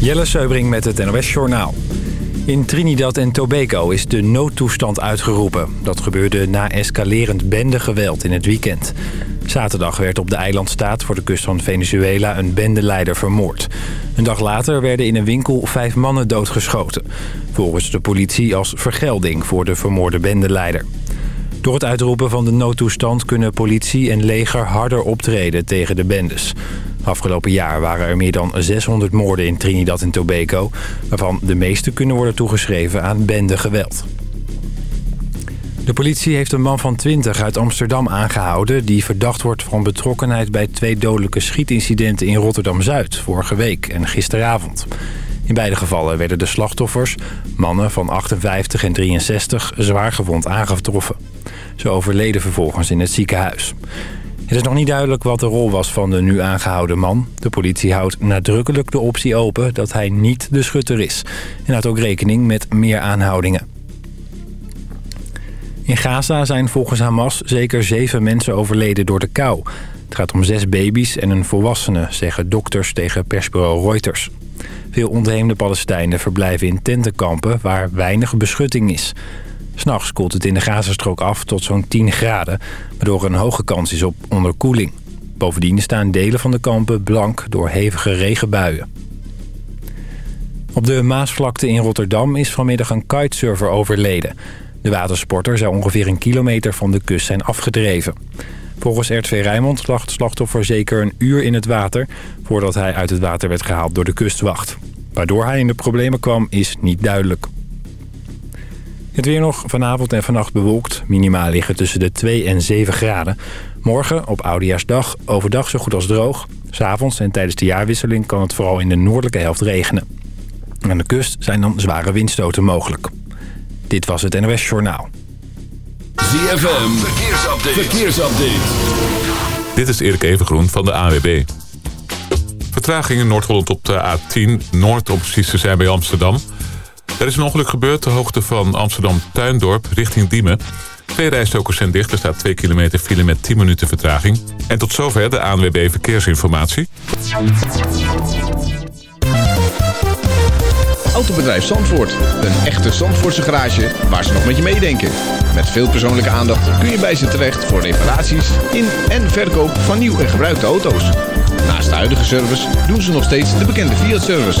Jelle Seubring met het NOS Journaal. In Trinidad en Tobago is de noodtoestand uitgeroepen. Dat gebeurde na escalerend bendegeweld in het weekend. Zaterdag werd op de eilandstaat voor de kust van Venezuela een bendeleider vermoord. Een dag later werden in een winkel vijf mannen doodgeschoten. Volgens de politie als vergelding voor de vermoorde bendeleider. Door het uitroepen van de noodtoestand kunnen politie en leger harder optreden tegen de bendes. Afgelopen jaar waren er meer dan 600 moorden in Trinidad en Tobago... waarvan de meeste kunnen worden toegeschreven aan bendegeweld. De politie heeft een man van 20 uit Amsterdam aangehouden... die verdacht wordt van betrokkenheid bij twee dodelijke schietincidenten in Rotterdam-Zuid... vorige week en gisteravond. In beide gevallen werden de slachtoffers, mannen van 58 en 63, zwaargewond aangetroffen. Ze overleden vervolgens in het ziekenhuis. Het is nog niet duidelijk wat de rol was van de nu aangehouden man. De politie houdt nadrukkelijk de optie open dat hij niet de schutter is. En houdt ook rekening met meer aanhoudingen. In Gaza zijn volgens Hamas zeker zeven mensen overleden door de kou. Het gaat om zes baby's en een volwassene, zeggen dokters tegen persbureau Reuters. Veel ontheemde Palestijnen verblijven in tentenkampen waar weinig beschutting is. S'nachts koelt het in de Gazastrook af tot zo'n 10 graden... waardoor er een hoge kans is op onderkoeling. Bovendien staan delen van de kampen blank door hevige regenbuien. Op de Maasvlakte in Rotterdam is vanmiddag een kitesurfer overleden. De watersporter zou ongeveer een kilometer van de kust zijn afgedreven. Volgens RTV Rijnmond lag het slachtoffer zeker een uur in het water... voordat hij uit het water werd gehaald door de kustwacht. Waardoor hij in de problemen kwam is niet duidelijk. Het weer nog vanavond en vannacht bewolkt. Minimaal liggen tussen de 2 en 7 graden. Morgen, op Oudejaarsdag, overdag zo goed als droog. S'avonds en tijdens de jaarwisseling kan het vooral in de noordelijke helft regenen. Aan de kust zijn dan zware windstoten mogelijk. Dit was het NOS Journaal. ZFM, verkeersupdate. verkeersupdate. Dit is Erik Evengroen van de AWB. Vertraging in Noord-Holland op de A10, Noord om precies te zijn bij Amsterdam... Er is een ongeluk gebeurd ter hoogte van Amsterdam-Tuindorp richting Diemen. Twee rijstokers zijn dicht. Er staat 2 kilometer file met 10 minuten vertraging. En tot zover de ANWB Verkeersinformatie. Autobedrijf Zandvoort. Een echte Zandvoortse garage waar ze nog met je meedenken. Met veel persoonlijke aandacht kun je bij ze terecht voor reparaties in en verkoop van nieuw en gebruikte auto's. Naast de huidige service doen ze nog steeds de bekende Fiat-service.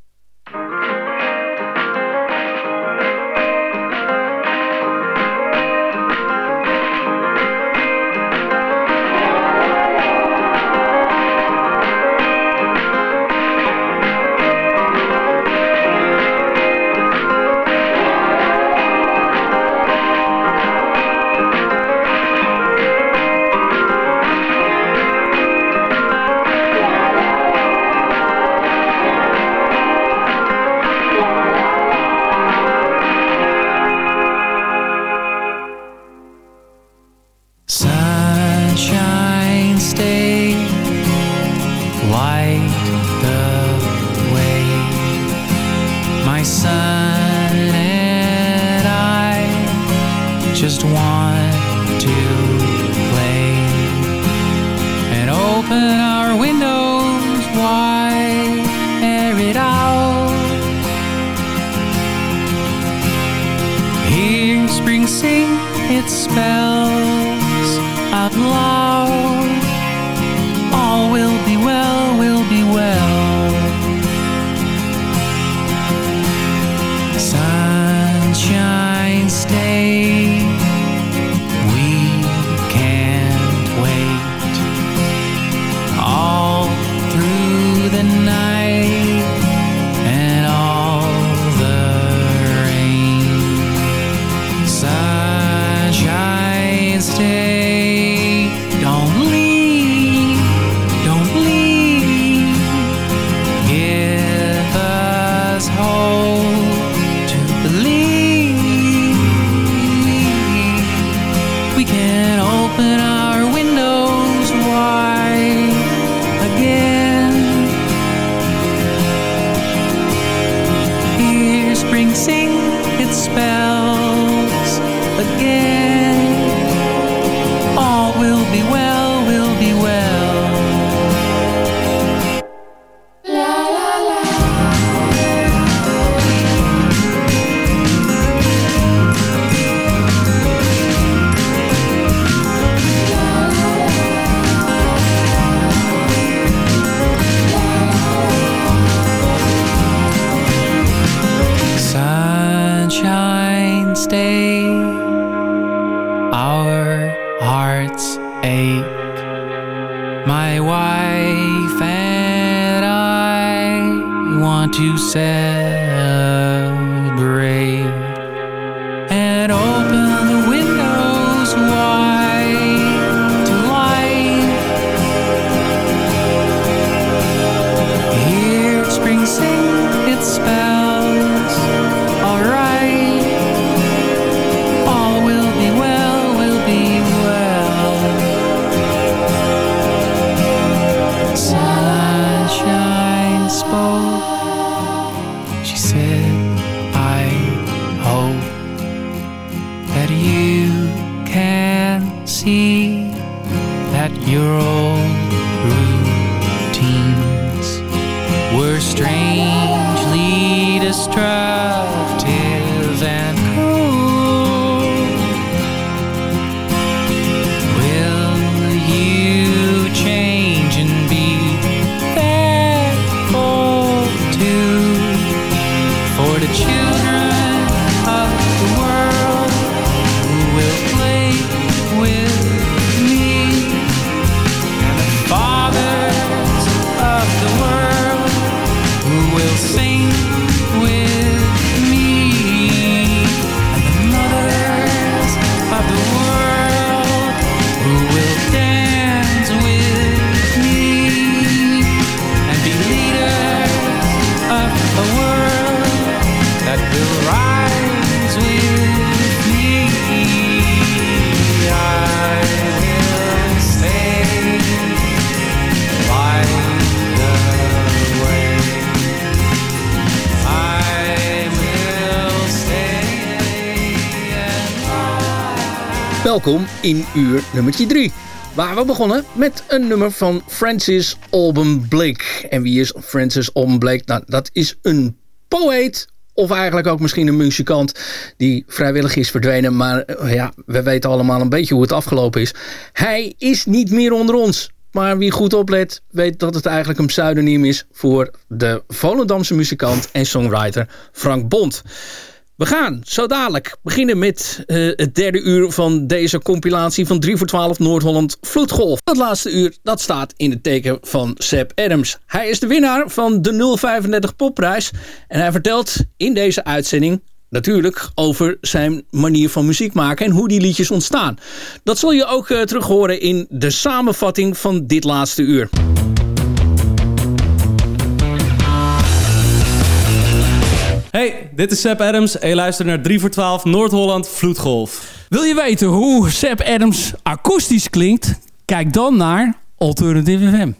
Welkom in uur nummertje 3. Waar we begonnen met een nummer van Francis Alban Blake. En wie is Francis Alban Blake? Nou, dat is een poëet. Of eigenlijk ook misschien een muzikant die vrijwillig is verdwenen. Maar eh, ja, we weten allemaal een beetje hoe het afgelopen is. Hij is niet meer onder ons. Maar wie goed oplet, weet dat het eigenlijk een pseudoniem is... voor de Volendamse muzikant en songwriter Frank Bond. We gaan zo dadelijk beginnen met eh, het derde uur van deze compilatie van 3 voor 12 Noord-Holland Vloedgolf. Dat laatste uur dat staat in het teken van Seb Adams. Hij is de winnaar van de 035 Popprijs en hij vertelt in deze uitzending natuurlijk over zijn manier van muziek maken en hoe die liedjes ontstaan. Dat zul je ook eh, terug horen in de samenvatting van dit laatste uur. Hey, dit is Seb Adams en je luistert naar 3 voor 12 Noord-Holland Vloedgolf. Wil je weten hoe Seb Adams akoestisch klinkt? Kijk dan naar Alternative FM.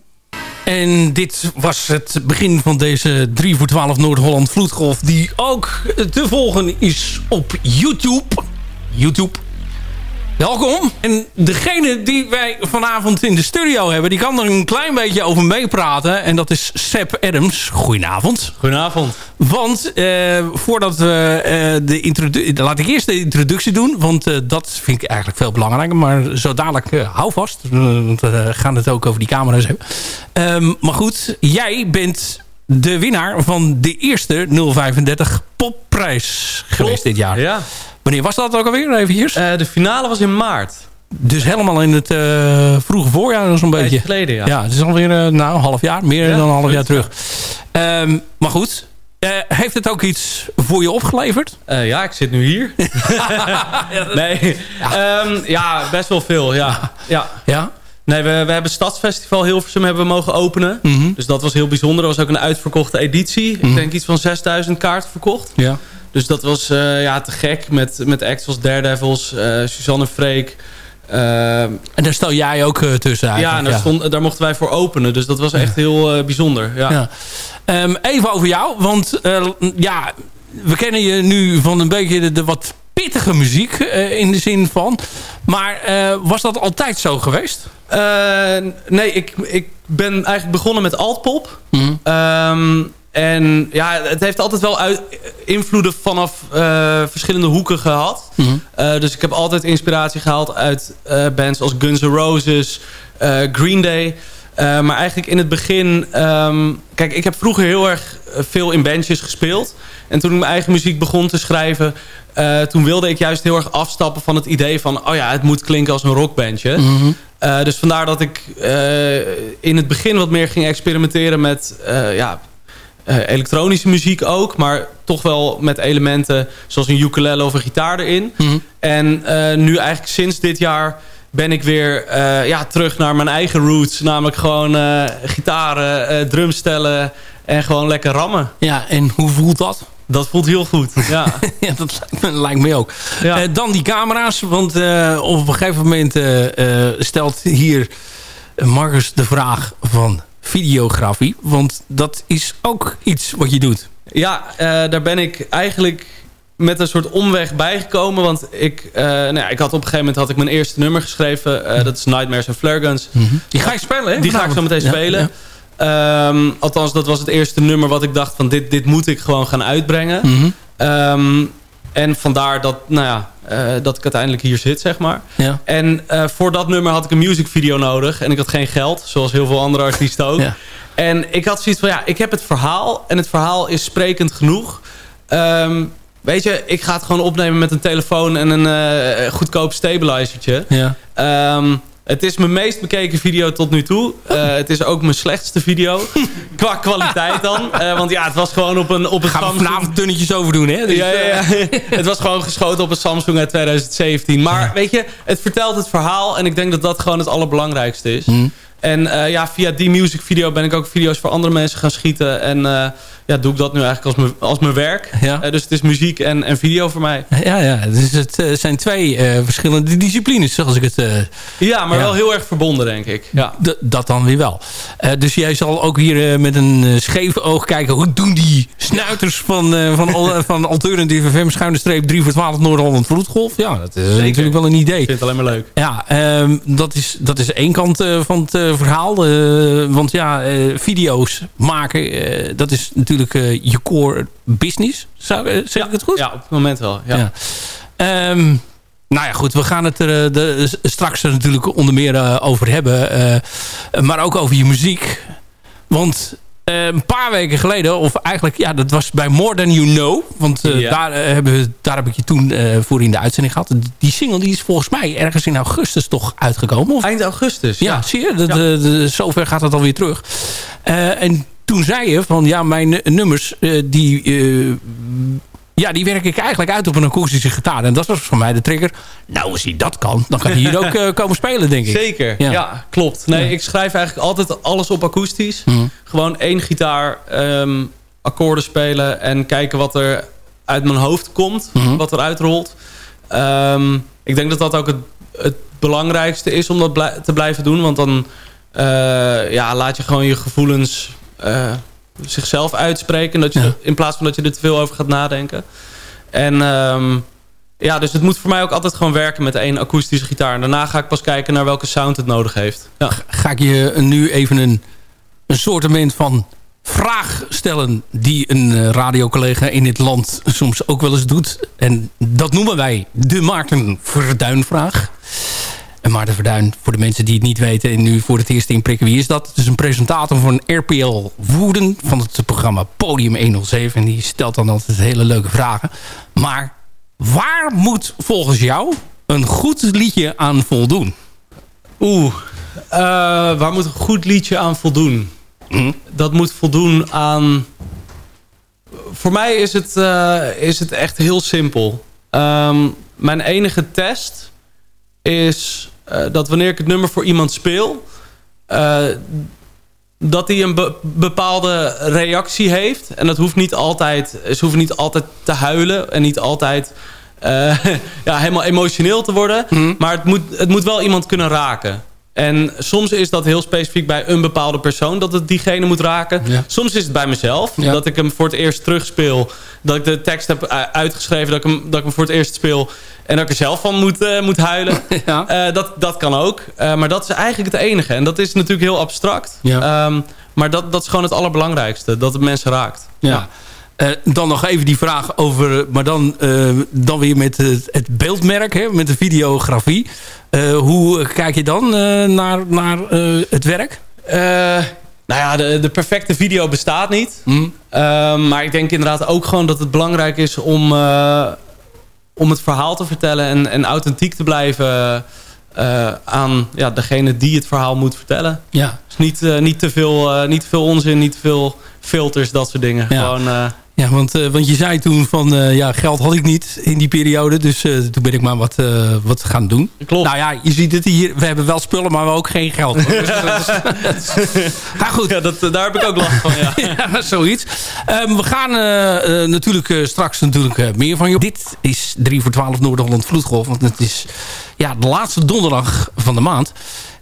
En dit was het begin van deze 3 voor 12 Noord-Holland Vloedgolf... die ook te volgen is op YouTube. YouTube. Welkom. En degene die wij vanavond in de studio hebben... die kan er een klein beetje over meepraten. En dat is Seb Adams. Goedenavond. Goedenavond. Want eh, voordat we uh, de introductie... Laat ik eerst de introductie doen. Want uh, dat vind ik eigenlijk veel belangrijker. Maar zo dadelijk hou vast. want we gaan het ook over die camera's hebben. Um, maar goed, jij bent de winnaar van de eerste 035 popprijs geweest dit jaar. Ja. Wanneer was dat ook alweer? Even hier. de finale was in maart. Dus helemaal in het uh, vroege voorjaar zo'n beetje. geleden, ja. Ja, het is alweer uh, nou, een half jaar. Meer ja, dan een half jaar terug. Um, maar goed, uh, heeft het ook iets voor je opgeleverd? ja, ik zit nu hier. nee, ja. Um, ja. best wel veel, ja. ja. ja? Nee, we, we hebben Stadsfestival Hilversum hebben we mogen openen. Mhm. Mm -hmm. Dus dat was heel bijzonder. Dat was ook een uitverkochte editie. Mm -hmm. Ik denk iets van 6000 kaarten verkocht. Ja. Dus dat was uh, ja, te gek. Met, met acts als Daredevils, uh, Suzanne Freek, Eh, En daar stel jij ook eh, tussen ja, eigenlijk. en daar, Stond, daar mochten wij voor openen. Dus dat was echt heel eh, bijzonder. Ja. Ja. Ehm, even over jou, want eh, ja, we kennen je nu van een beetje de, de wat pittige muziek eh, in de zin van. Maar eh, was dat altijd zo geweest? Eh, nee, ik, ik ben eigenlijk begonnen met altpop. Mhm. Ehm, en ja, het heeft altijd wel uit, invloeden vanaf eh, verschillende hoeken gehad. Mhm. Eh, dus ik heb altijd inspiratie gehaald uit eh, bands als Guns N' Roses, Green Day. Maar eigenlijk in het begin... ehm, kijk, ik heb vroeger heel erg veel in bandjes gespeeld. En toen ik mijn eigen muziek begon te schrijven... toen wilde ik juist heel erg afstappen van het idee van... oh ja, het moet klinken als een rockbandje. Mhm. Dus vandaar dat ik in het begin wat meer ging experimenteren met ja, elektronische muziek ook. Maar toch wel met elementen zoals een ukulele of een gitaar erin. Mhm. En eh, nu eigenlijk sinds dit jaar ben ik weer eh, ja, terug naar mijn eigen roots. Namelijk gewoon eh, gitaren, eh, drumstellen en gewoon lekker rammen. Ja, en hoe voelt dat? Dat voelt heel goed, ja. ja, dat lijkt me, lijkt me ook. Ja. Eh, dan die camera's, want eh, op een gegeven moment eh, eh, stelt hier Marcus de vraag van videografie. Want dat is ook iets wat je doet. Ja, eh, daar ben ik eigenlijk met een soort omweg bijgekomen. Want ik, eh, nou ja, ik had op een gegeven moment had ik mijn eerste nummer geschreven. eh, dat is Nightmares and Flare Guns. Die ga je spelen, hè? Die ga ik zo meteen spelen. ja. Ehm, althans, dat was het eerste nummer wat ik dacht van dit, dit moet ik gewoon gaan uitbrengen. Mhm. Ehm, en vandaar dat, nou ja, eh, dat ik uiteindelijk hier zit, zeg maar. Ja. En eh, voor dat nummer had ik een music video nodig. En ik had geen geld, zoals heel veel andere artiesten ook. Ja. En ik had zoiets van, ja, ik heb het verhaal. En het verhaal is sprekend genoeg. Ehm, weet je, ik ga het gewoon opnemen met een telefoon en een eh, goedkoop stabilizertje. Ja. Ehm, het is mijn meest bekeken video tot nu toe. Eh, het is ook mijn slechtste video. Qua kwaliteit dan. Eh, want ja, het was gewoon op een, op een Gaan we Samsung. vanavond tunnetjes over doen, hè? Dus, Ja, ja, ja. het was gewoon geschoten op een Samsung uit 2017. Maar weet je, het vertelt het verhaal. En ik denk dat dat gewoon het allerbelangrijkste is. Mhm. En eh, ja, via die music video ben ik ook video's voor andere mensen gaan schieten. En eh, ja, doe ik dat nu eigenlijk als mijn, als mijn werk. Ja. Eh, dus het is muziek en, en video voor mij. Ja, ja. Dus het zijn twee verschillende disciplines, zoals ik het... Ja, maar Ja. wel heel erg verbonden, denk ik. Ja. d- dat dan weer wel. Dus jij zal ook hier met een scheef oog kijken... hoe doen die snuiters van, van, al, van Alternative FM... schuine streep 3 voor 12 Noord-Holland Vloedgolf? Ja, dat is natuurlijk wel een idee. Ik vind het alleen maar leuk. Ja, ehm, dat, is, dat is één kant van het verhaal. Eh, want ja, eh, video's maken, eh, dat is natuurlijk eh, je core business. Zou, eh, zeg ik het goed? Ja, op het moment wel. Ja. Ja. Ehm, nou ja, goed. We gaan het er eh, de, straks er natuurlijk onder meer eh, over hebben. eh, maar ook over je muziek. Want eh, een paar weken geleden, of eigenlijk, ja, dat was bij More Than You Know. Want eh, Ja. daar, eh, hebben we, daar heb ik je toen eh, voor in de uitzending gehad. Die single die is volgens mij ergens in augustus toch uitgekomen. Of? Eind augustus. Ja, zie je? De- de- zover gaat het alweer terug. En toen zei je van ja, mijn nummers die, ja, die werk ik eigenlijk uit op een akoestische gitaar. En dat was voor mij de trigger. Nou, als hij dat kan, dan kan hij hier ook eh, komen spelen, denk ik. Zeker, Ja. ja, klopt. Nee, Ja. ik schrijf eigenlijk altijd alles op akoestisch. Mhm. Gewoon één gitaar, ehm, akkoorden spelen en kijken wat er uit mijn hoofd komt, Mhm. wat eruit rolt. Ehm, ik denk dat dat ook het, het belangrijkste is om dat blij- te blijven doen, want dan eh, ja, laat je gewoon je gevoelens eh, zichzelf uitspreken, dat je, Ja. in plaats van dat je er te veel over gaat nadenken. En ehm, ja, dus het moet voor mij ook altijd gewoon werken met één akoestische gitaar. En daarna ga ik pas kijken naar welke sound het nodig heeft. Ja. Ga ik je nu even een, een soortement van vraag stellen... die een eh, radiocollega in dit land soms ook wel eens doet. En dat noemen wij de Maarten Verduin-vraag. En Maarten Verduin, voor de mensen die het niet weten... en nu voor het eerst inprikken, wie is dat? Het is een presentator van RPL Woerden... van het programma Podium 107. En die stelt dan altijd hele leuke vragen. Maar waar moet volgens jou een goed liedje aan voldoen? Oeh, eh, waar moet een goed liedje aan voldoen? Hm? Dat moet voldoen aan... Voor mij is het, eh, is het echt heel simpel. Ehm, mijn enige test is dat wanneer ik het nummer voor iemand speel... eh, dat hij een be- bepaalde reactie heeft. En dat hoeft niet altijd... Ze hoeven niet altijd te huilen en niet altijd eh, ja, helemaal emotioneel te worden. Mhm. Maar het moet, het moet wel iemand kunnen raken. En soms is dat heel specifiek bij een bepaalde persoon... dat het diegene moet raken. Ja. Soms is het bij mezelf. Ja. Dat ik hem voor het eerst terugspeel. Dat ik de tekst heb eh, uitgeschreven. Dat ik hem, dat ik hem voor het eerst speel. En dat ik er zelf van moet, eh, moet huilen. Ja. Eh, dat, dat kan ook. Maar dat is eigenlijk het enige. En dat is natuurlijk heel abstract. Ehm, maar dat, dat is gewoon het allerbelangrijkste. Dat het mensen raakt. Ja. Dan nog even die vraag over... Maar dan, dan weer met het, het beeldmerk, hè, met de videografie. Eh, hoe kijk je dan eh, naar, naar eh, het werk? Nou ja, de, de perfecte video bestaat niet. Hm? Maar ik denk inderdaad ook gewoon dat het belangrijk is om, om het verhaal te vertellen en, en authentiek te blijven aan ja, degene die het verhaal moet vertellen. Ja. Dus niet, niet, te veel, niet te veel onzin, niet te veel filters, dat soort dingen. Ja. Gewoon, Ja, want, eh, want je zei toen van eh, ja, geld had ik niet in die periode. Dus eh, toen ben ik maar wat, eh, wat gaan doen. Klopt. Nou ja, je ziet het hier. We hebben wel spullen, maar we hebben ook geen geld. Dus is- maar goed. ja, dat, daar heb ik ook last van, ja. Ja, zoiets. Ehm, we gaan natuurlijk straks natuurlijk meer van je. Dit is 3 voor 12 Noord-Holland Vloedgolf. Want het is ja, de laatste donderdag van de maand.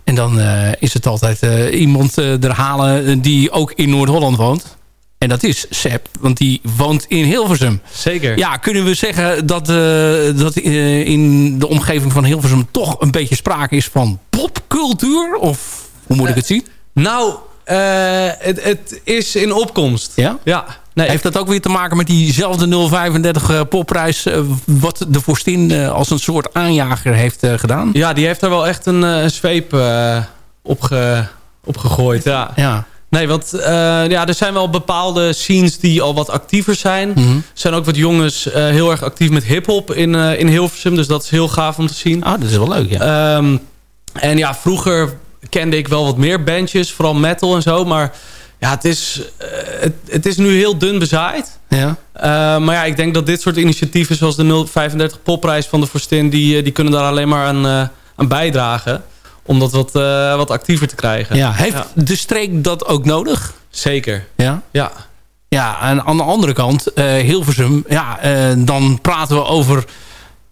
En dan is het altijd iemand er halen die ook in Noord-Holland woont. En dat is Sepp, want die woont in Hilversum. Zeker. Ja, kunnen we zeggen dat, eh, dat eh, in de omgeving van Hilversum toch een beetje sprake is van popcultuur? Of hoe moet ik het zien? Nou, eh, het, het is in opkomst. Ja? Ja. Nee, Heeft dat ook weer te maken met diezelfde 035 eh, popprijs... eh, wat de Vorstin eh, als een soort aanjager heeft eh, gedaan? Ja, die heeft er wel echt een, eh, een zweep eh, op, ge- op gegooid. Ja. Ja. Nee, want eh, ja, er zijn wel bepaalde scenes die al wat actiever zijn. Mhm. Er zijn ook wat jongens eh, heel erg actief met hip-hop in, eh, in Hilversum. Dus dat is heel gaaf om te zien. Ah, dat is wel leuk, ja. Ehm, en ja, vroeger kende ik wel wat meer bandjes, vooral metal en zo. Maar ja, het is, het, het is nu heel dun bezaaid. ja. Maar ja, ik denk dat dit soort initiatieven zoals de 035 popprijs van de Forstin... die, die kunnen daar alleen maar aan, aan bijdragen. Om dat wat, eh, wat actiever te krijgen. ja. Heeft de streek dat ook nodig? Zeker, Ja. ja. Ja, en aan de andere kant, eh, Hilversum, ja, eh, dan praten we over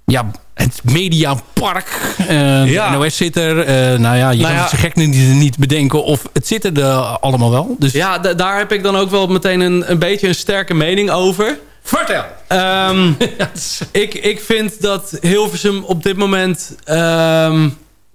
ja, het Mediapark. Eh Ja. De NOS zit er. nou ja, je Nou kan ja. het zo gek niet, niet bedenken of het zit er allemaal wel. Dus Ja, da- daar heb ik dan ook wel meteen een, een beetje een sterke mening over. vertel. Ehm, ik, ik vind dat Hilversum op dit moment... ehm,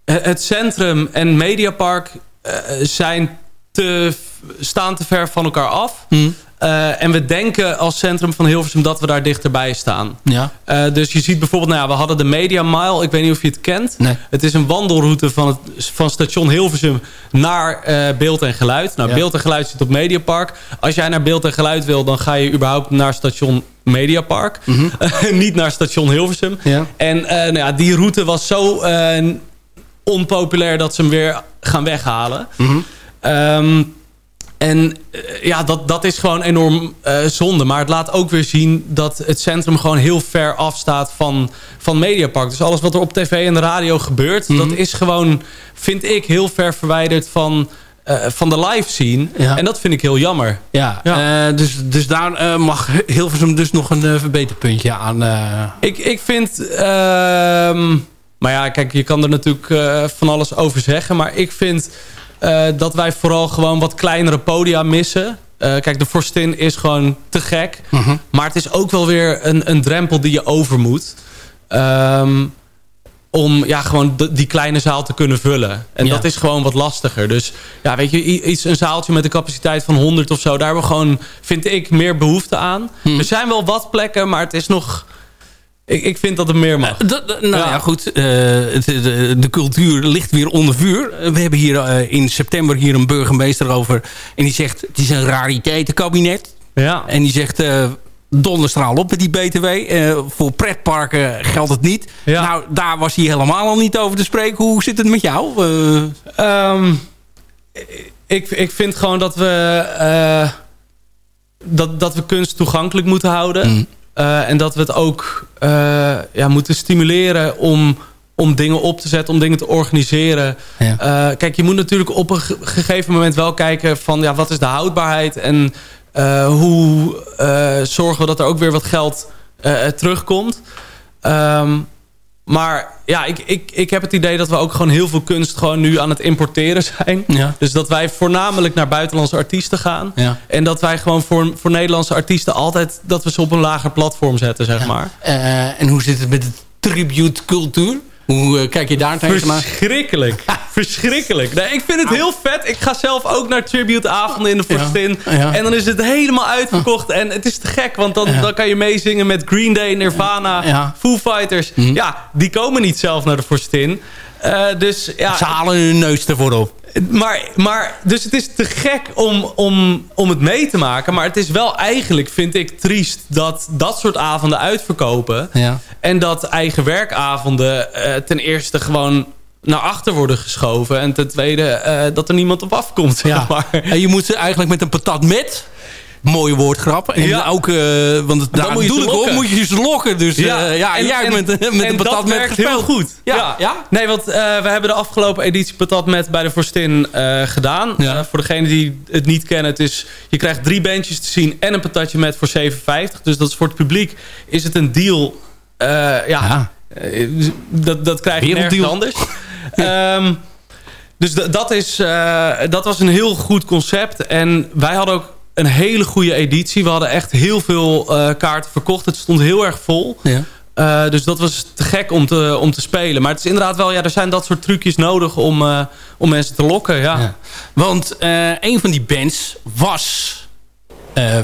het centrum en Mediapark eh, zijn te, staan te ver van elkaar af. Hm. Eh, en we denken als centrum van Hilversum dat we daar dichterbij staan. Ja. Eh, dus je ziet bijvoorbeeld, nou ja, we hadden de Media Mile. Ik weet niet of je het kent. Nee. Het is een wandelroute van, het, van station Hilversum naar eh, Beeld en Geluid. Nou, Ja. Beeld en Geluid zit op Mediapark. Als jij naar Beeld en Geluid wil, dan ga je überhaupt naar station Mediapark. Niet naar station Hilversum. Ja. En eh, nou ja, die route was zo eh, onpopulair dat ze hem weer gaan weghalen. Mhm. Ehm, en eh, ja, dat, dat is gewoon enorm eh, zonde. Maar het laat ook weer zien dat het centrum gewoon heel ver afstaat van, van Mediapark. Dus alles wat er op tv en de radio gebeurt... Mhm. dat is gewoon, vind ik, heel ver verwijderd van, eh, van de live scene. Ja. En dat vind ik heel jammer. Ja, Ja. dus, dus daar eh, mag Hilversum dus nog een verbeterpuntje aan. Ik, ik vind... ehm, maar ja, kijk, je kan er natuurlijk eh, van alles over zeggen. Maar ik vind eh, dat wij vooral gewoon wat kleinere podia missen. Eh, kijk, de Forstin is gewoon te gek. Mhm. Maar het is ook wel weer een, een drempel die je over moet. Ehm, om ja, gewoon die kleine zaal te kunnen vullen. En Ja. dat is gewoon wat lastiger. Dus ja, weet je, iets, een zaaltje met een capaciteit van 100 of zo... daar hebben we gewoon, vind ik, meer behoefte aan. Hm. Er zijn wel wat plekken, maar het is nog... Ik, ik vind dat er meer mag. Eh, nou ja, Ja. goed. eh, het, de, de cultuur ligt weer onder vuur. Eh, We hebben hier eh, in september hier een burgemeester over. En die zegt, het is een rariteitenkabinet. Ja. En die zegt, eh donderstraal op met die BTW. Eh, voor pretparken geldt het niet. Ja. Nou, daar was hij helemaal al niet over te spreken. Hoe zit het met jou? Eh, Ehm, ik, ik vind gewoon dat we, eh, dat, dat we kunst toegankelijk moeten houden. Mm. Eh, en dat we het ook eh, ja, moeten stimuleren om, om dingen op te zetten, om dingen te organiseren. Ja. Eh, kijk, je moet natuurlijk op een ge- gegeven moment wel kijken van ja, wat is de houdbaarheid en hoe zorgen we dat er ook weer wat geld terugkomt. Ehm, maar ja, ik, ik, ik heb het idee dat we ook gewoon heel veel kunst gewoon nu aan het importeren zijn. Ja. Dus dat wij voornamelijk naar buitenlandse artiesten gaan. Ja. En dat wij gewoon voor, voor Nederlandse artiesten altijd... dat we ze op een lager platform zetten, zeg maar. Eh, en hoe zit het met de tribute cultuur? Hoe eh, kijk je daar tegenaan? Verschrikkelijk. Verschrikkelijk. Nee, ik vind het heel vet. Ik ga zelf ook naar tributeavonden in de Forstin. Ja, ja. En dan is het helemaal uitverkocht. En het is te gek, want dan, dan kan je meezingen met Green Day, Nirvana. Foo Fighters. Ja, die komen niet zelf naar de Forstin. Eh, dus ja, Ze halen hun neus ervoor op. maar, maar, dus het is te gek om, om, om het mee te maken. Maar het is wel eigenlijk, vind ik, triest... dat dat soort avonden uitverkopen. Ja. En dat eigen werkavonden eh, ten eerste gewoon naar achter worden geschoven. En ten tweede eh, dat er niemand op afkomt, zeg Ja. maar. En je moet ze eigenlijk met een patat met... Mooie woordgrap. En Ja. ook, eh, want het, daar moet je doe ik op, moet je ze lokken. Dus ja, ja en, jij hebt met, met en een patat met gespeeld. heel goed. Ja. Ja? Nee, want eh, we hebben de afgelopen editie patat met bij de Forstin eh, gedaan. Ja. Eh, voor degenen die het niet kennen, het is, je krijgt drie bandjes te zien en een patatje met voor 7,50. Dus dat is voor het publiek is het een deal. eh, ja, Ja. eh, dat, dat krijg je nergens anders. Ehm, dus dat, is, eh, dat was een heel goed concept. En wij hadden ook een hele goede editie. We hadden echt heel veel eh, kaarten verkocht. Het stond heel erg vol. Ja. Eh, dus dat was te gek om te, om te spelen. Maar het is inderdaad wel, ja, er zijn dat soort trucjes nodig om, eh, om mensen te lokken. Ja. Ja. Want een van die bands was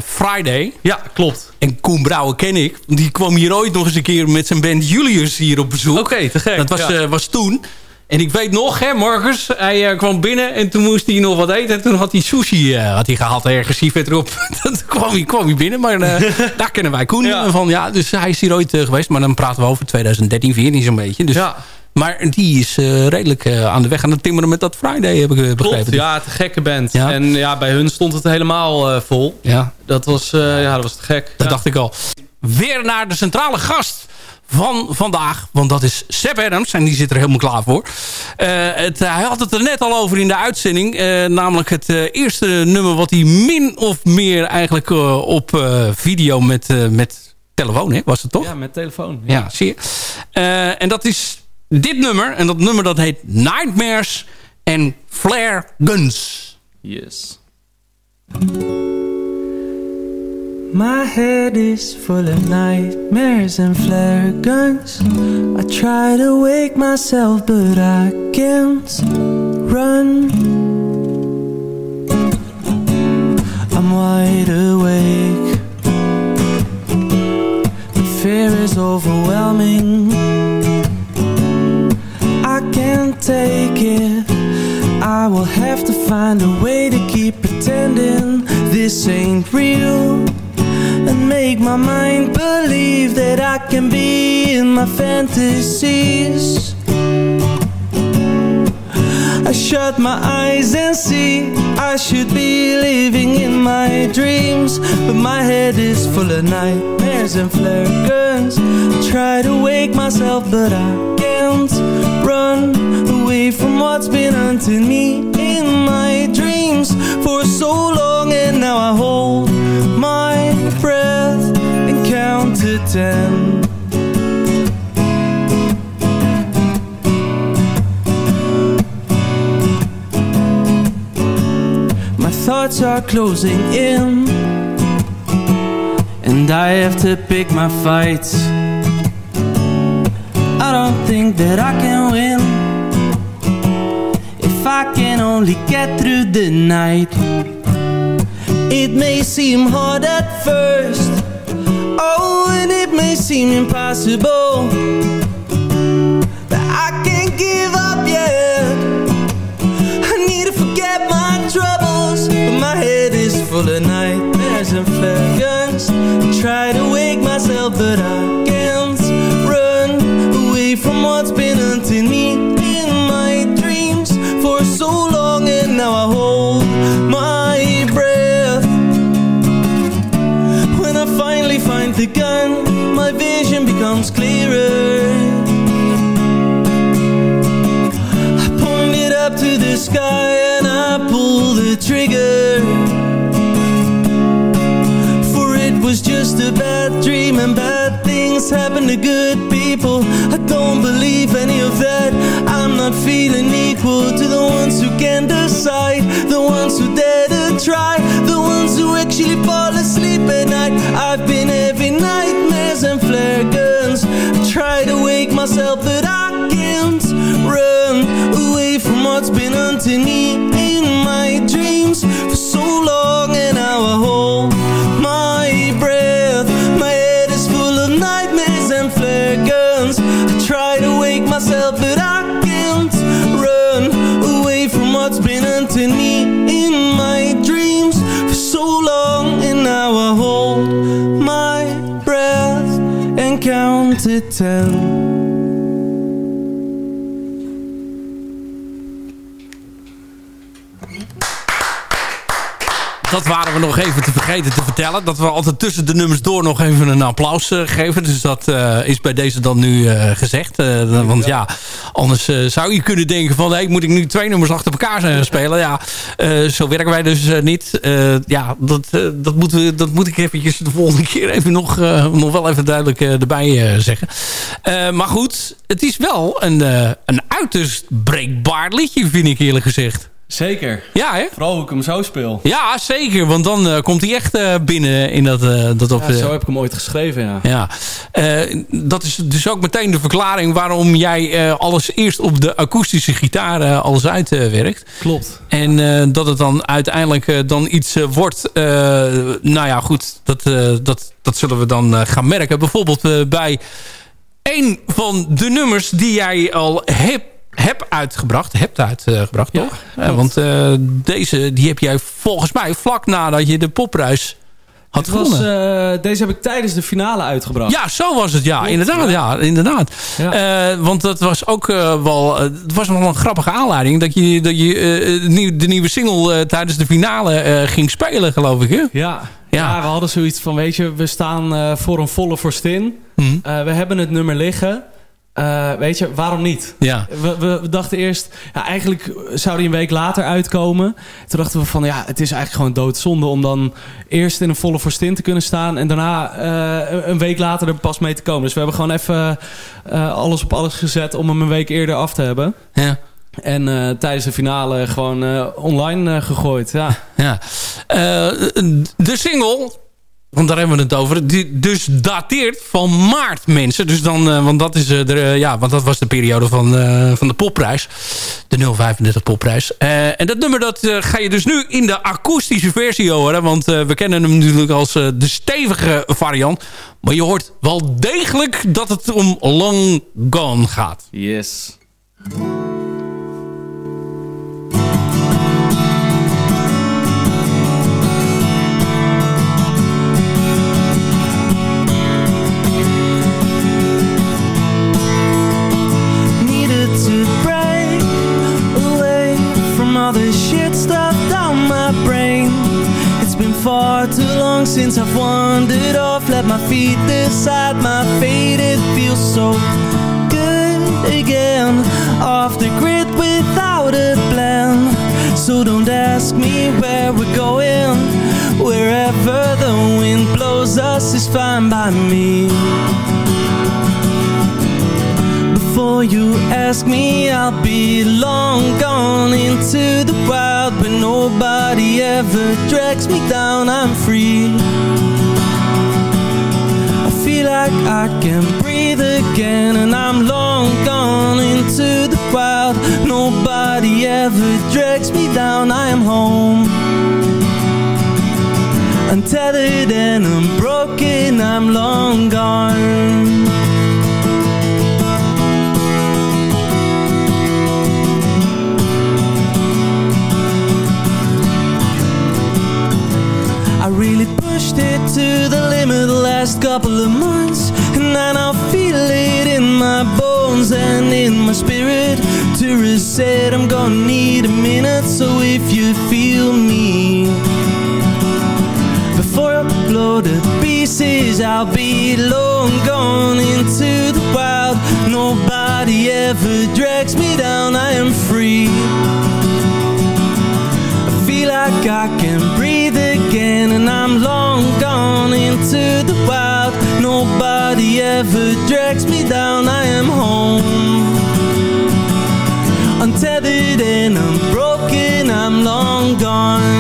Friday. Ja, klopt. En Koen Brouwer ken ik. Die kwam hier ooit nog eens een keer met zijn band Julius hier op bezoek. Oké, te gek. Dat was, ja. was toen. En ik weet nog, hè, morgens, hij eh, kwam binnen en toen moest hij nog wat eten. En toen had hij sushi eh, had hij gehaald ergens hier verderop. toen kwam hij, kwam hij binnen, maar eh, daar kennen wij Koen Ja. van. Ja, dus hij is hier ooit geweest, maar dan praten we over 2013, 14 zo'n beetje. Dus, ja, Maar die is redelijk aan de weg aan het timmeren met dat Friday, heb ik begrepen. klopt. Ja, te gekke band. Ja. En ja, bij hun stond het helemaal vol. ja. Dat was, ja, dat was te gek. Dat dacht ik al. Weer naar de centrale gast van vandaag. Want dat is Seb Adams. En die zit er helemaal klaar voor. Eh, het, hij had het er net al over in de uitzending. eh, namelijk het eh, eerste nummer wat hij min of meer eigenlijk op video met, met telefoon hè, was het toch? Ja, met telefoon. Ja, zie je. En dat is dit nummer. En dat nummer dat heet Nightmares en Flare Guns. Yes. My head is full of nightmares and flare guns. I try to wake myself, but I can't run. I'm wide awake. The fear is overwhelming. I can't take it. I will have to find a way to keep pretending this ain't real and make my mind believe that I can be in my fantasies. I shut my eyes and see I should be living in my dreams, but my head is full of nightmares and flare guns. I try to wake myself, but I can't run away from what's been hunting me in my dreams for so long, and now I hold breath and count to ten. My thoughts are closing in, and I have to pick my fights. I don't think that I can win if I can only get through the night. It may seem hard at first, oh, and it may seem impossible. But I can't give up yet. I need to forget my troubles, but my head is full of nightmares and flare. I try to wake myself, but I can't run away from what's been hunting me the gun, my vision becomes clearer. I point it up to the sky and I pull the trigger. For it was just a bad dream and bad things happen to good people. I don't believe any of that. I'm not feeling equal to the ones who can decide, the ones who dare to try, the ones who actually fall asleep at night. I've been having nightmares and flare guns. I try to wake myself, but I can't run away from what's been underneath in my dreams for so long, to ten. Waren we nog even te vergeten te vertellen. Dat we altijd tussen de nummers door nog even een applaus eh, geven. Dus dat eh, is bij deze dan nu eh, gezegd. Uh, want ja, anders zou je kunnen denken van... Hey, moet ik nu twee nummers achter elkaar spelen? Ja, zo werken wij dus niet. ja, dat, dat, moeten, dat moet ik eventjes de volgende keer even nog, nog wel even duidelijk erbij zeggen. maar goed, het is wel een, een uiterst breekbaar liedje, vind ik eerlijk gezegd. Zeker. Ja, hè? Vooral hoe ik hem zo speel. Ja, zeker. Want dan uh, komt hij echt uh, binnen in dat... Uh, dat op, ja, zo heb ik hem ooit geschreven, ja. ja. dat is dus ook meteen de verklaring waarom jij alles eerst op de akoestische gitaar alles uitwerkt. Klopt. En dat het dan uiteindelijk dan iets wordt... nou ja, goed. Dat, dat, dat zullen we dan gaan merken. Bijvoorbeeld bij een van de nummers die jij al hebt heb uitgebracht. Hebt uitgebracht, ja, toch? Ja, want uh, deze die heb jij volgens mij vlak nadat je de popprijs had was, uh, deze heb ik tijdens de finale uitgebracht. Ja, zo was het. Ja, inderdaad. Ja, inderdaad. Uh, want dat was ook wel... het was wel een grappige aanleiding... dat je, dat je de nieuwe single tijdens de finale ging spelen, geloof ik. Hè? Ja. Ja. ja, we hadden zoiets van... Weet je, we staan voor een volle vorstin. Mm. we hebben het nummer liggen. Uh, weet je, waarom niet? Ja. We, we, we, dachten eerst, ja, eigenlijk zou die een week later uitkomen. Toen dachten we van, ja, het is eigenlijk gewoon doodzonde om dan eerst in een volle vorstin te kunnen staan en daarna uh, een week later er pas mee te komen. Dus we hebben gewoon even uh, alles op alles gezet om hem een week eerder af te hebben. Ja. En uh, tijdens de finale gewoon uh, online uh, gegooid. Ja. ja. de single want daar hebben we het over. Die dus dateert van maart, mensen. Dus dan, uh, want, dat is, de, uh, ja, want dat was de periode van, van de popprijs. De 035 popprijs. en dat nummer dat, ga je dus nu in de akoestische versie horen. Want we kennen hem natuurlijk als de stevige variant. Maar je hoort wel degelijk dat het om Long Gone gaat. Yes. Since I've wandered off. Let my feet decide my fate. It feels so good again. Off the grid without a plan. So don't ask me where we're going. Wherever the wind blows us is fine by me. Before you ask me I'll be long gone into the wild But nobody ever drags me down, I'm free. I feel like I can breathe again And I'm long gone into the wild. Nobody ever drags me down, I am home. Untethered and unbroken, I'm long gone couple of months And then I now feel it in my bones and in my spirit. To reset I'm gonna need a minute So if you feel me Before I blow to pieces I'll be long gone into the wild. Nobody ever drags me down I am free. I feel like I can breathe again And I'm long gone into the wild ever drags me down, I am home. Untethered and unbroken, I'm long gone.